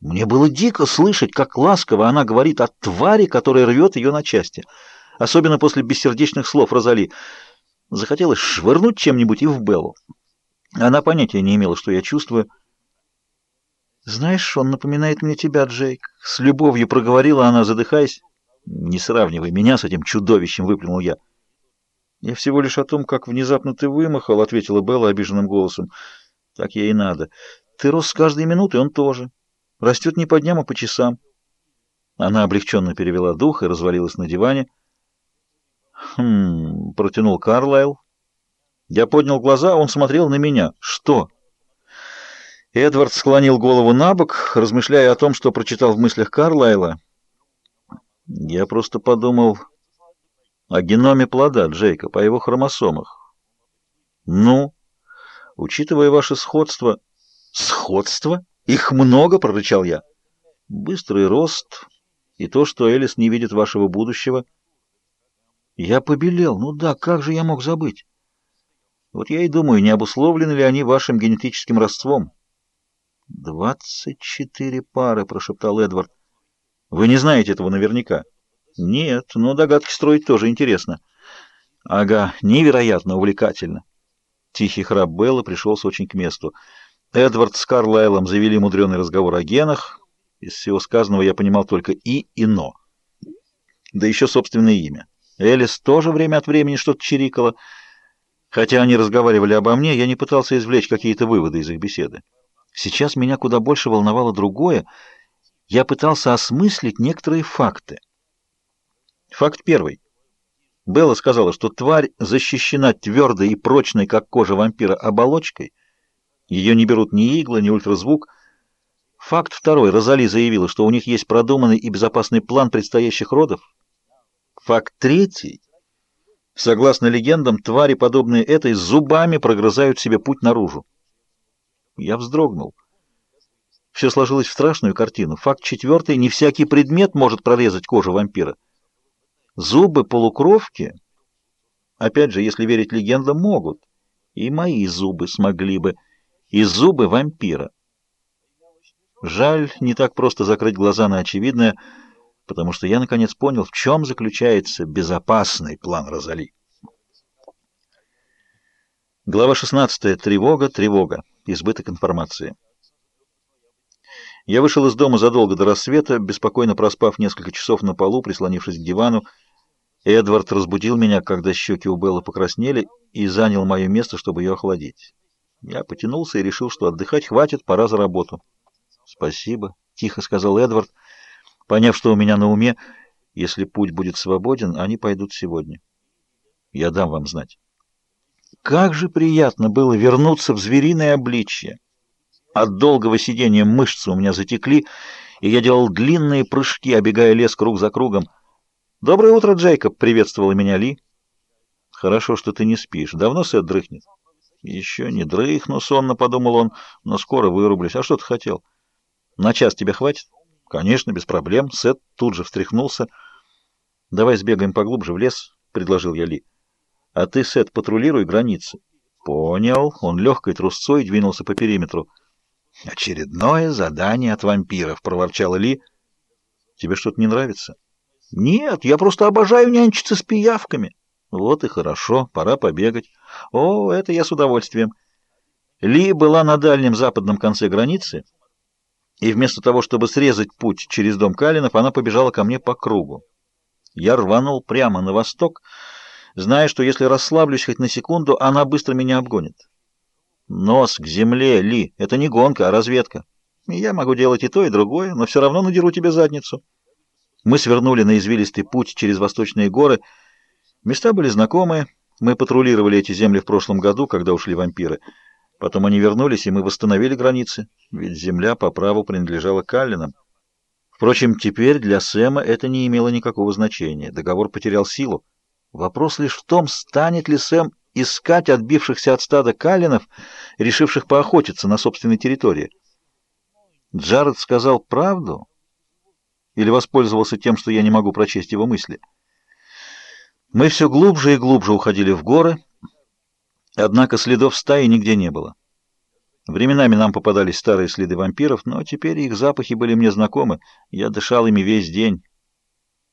Мне было дико слышать, как ласково она говорит о твари, которая рвет ее на части, особенно после бессердечных слов Розали. Захотелось швырнуть чем-нибудь и в Беллу. Она понятия не имела, что я чувствую. «Знаешь, он напоминает мне тебя, Джейк», — с любовью проговорила она, задыхаясь. «Не сравнивай меня с этим чудовищем», — выплюнул я. «Я всего лишь о том, как внезапно ты вымахал», — ответила Белла обиженным голосом. «Так ей и надо. Ты рос с каждой минутой, он тоже. Растет не по дням, а по часам». Она облегченно перевела дух и развалилась на диване. «Хм...» — протянул Карлайл. Я поднял глаза, он смотрел на меня. «Что?» Эдвард склонил голову на бок, размышляя о том, что прочитал в мыслях Карлайла. Я просто подумал о геноме плода, Джейка, по его хромосомах. Ну, учитывая ваше сходство... Сходство? Их много, прорычал я. Быстрый рост и то, что Элис не видит вашего будущего. Я побелел. Ну да, как же я мог забыть? Вот я и думаю, не обусловлены ли они вашим генетическим родством? «Двадцать четыре пары», — прошептал Эдвард. «Вы не знаете этого наверняка?» «Нет, но догадки строить тоже интересно». «Ага, невероятно увлекательно». Тихий храп Белла пришелся очень к месту. Эдвард с Карлайлом завели мудреный разговор о генах. Из всего сказанного я понимал только «и» и «но». Да еще собственное имя. Элис тоже время от времени что-то чирикала. Хотя они разговаривали обо мне, я не пытался извлечь какие-то выводы из их беседы. Сейчас меня куда больше волновало другое. Я пытался осмыслить некоторые факты. Факт первый. Белла сказала, что тварь защищена твердой и прочной, как кожа вампира, оболочкой. Ее не берут ни иглы, ни ультразвук. Факт второй. Розали заявила, что у них есть продуманный и безопасный план предстоящих родов. Факт третий. Согласно легендам, твари, подобные этой, зубами прогрызают себе путь наружу. Я вздрогнул. Все сложилось в страшную картину. Факт четвертый. Не всякий предмет может прорезать кожу вампира. Зубы полукровки, опять же, если верить легендам, могут. И мои зубы смогли бы. И зубы вампира. Жаль, не так просто закрыть глаза на очевидное, потому что я наконец понял, в чем заключается безопасный план Розали. Глава 16. Тревога, тревога. Избыток информации. Я вышел из дома задолго до рассвета, беспокойно проспав несколько часов на полу, прислонившись к дивану. Эдвард разбудил меня, когда щеки у Беллы покраснели, и занял мое место, чтобы ее охладить. Я потянулся и решил, что отдыхать хватит, пора за работу. «Спасибо», — тихо сказал Эдвард, поняв, что у меня на уме. «Если путь будет свободен, они пойдут сегодня. Я дам вам знать». Как же приятно было вернуться в звериное обличье. От долгого сидения мышцы у меня затекли, и я делал длинные прыжки, обегая лес круг за кругом. «Доброе утро, Джейкоб!» — приветствовала меня Ли. «Хорошо, что ты не спишь. Давно Сет дрыхнет?» «Еще не дрыхну, сонно», — подумал он, — «но скоро вырублюсь. А что ты хотел?» «На час тебе хватит?» «Конечно, без проблем». Сет тут же встряхнулся. «Давай сбегаем поглубже в лес», — предложил я Ли. А ты, Сет, патрулируй границы. Понял. Он легкой трусцой двинулся по периметру. Очередное задание от вампиров, проворчала Ли. Тебе что-то не нравится? Нет, я просто обожаю нянчиться с пиявками. Вот и хорошо, пора побегать. О, это я с удовольствием. Ли была на дальнем западном конце границы, и вместо того, чтобы срезать путь через дом Калинов, она побежала ко мне по кругу. Я рванул прямо на восток, зная, что если расслаблюсь хоть на секунду, она быстро меня обгонит. Нос к земле, Ли, это не гонка, а разведка. я могу делать и то, и другое, но все равно надеру тебе задницу. Мы свернули на извилистый путь через восточные горы. Места были знакомые. Мы патрулировали эти земли в прошлом году, когда ушли вампиры. Потом они вернулись, и мы восстановили границы, ведь земля по праву принадлежала Каллинам. Впрочем, теперь для Сэма это не имело никакого значения. Договор потерял силу. Вопрос лишь в том, станет ли Сэм искать отбившихся от стада калинов, решивших поохотиться на собственной территории. Джаред сказал правду или воспользовался тем, что я не могу прочесть его мысли. Мы все глубже и глубже уходили в горы, однако следов стаи нигде не было. Временами нам попадались старые следы вампиров, но теперь их запахи были мне знакомы, я дышал ими весь день.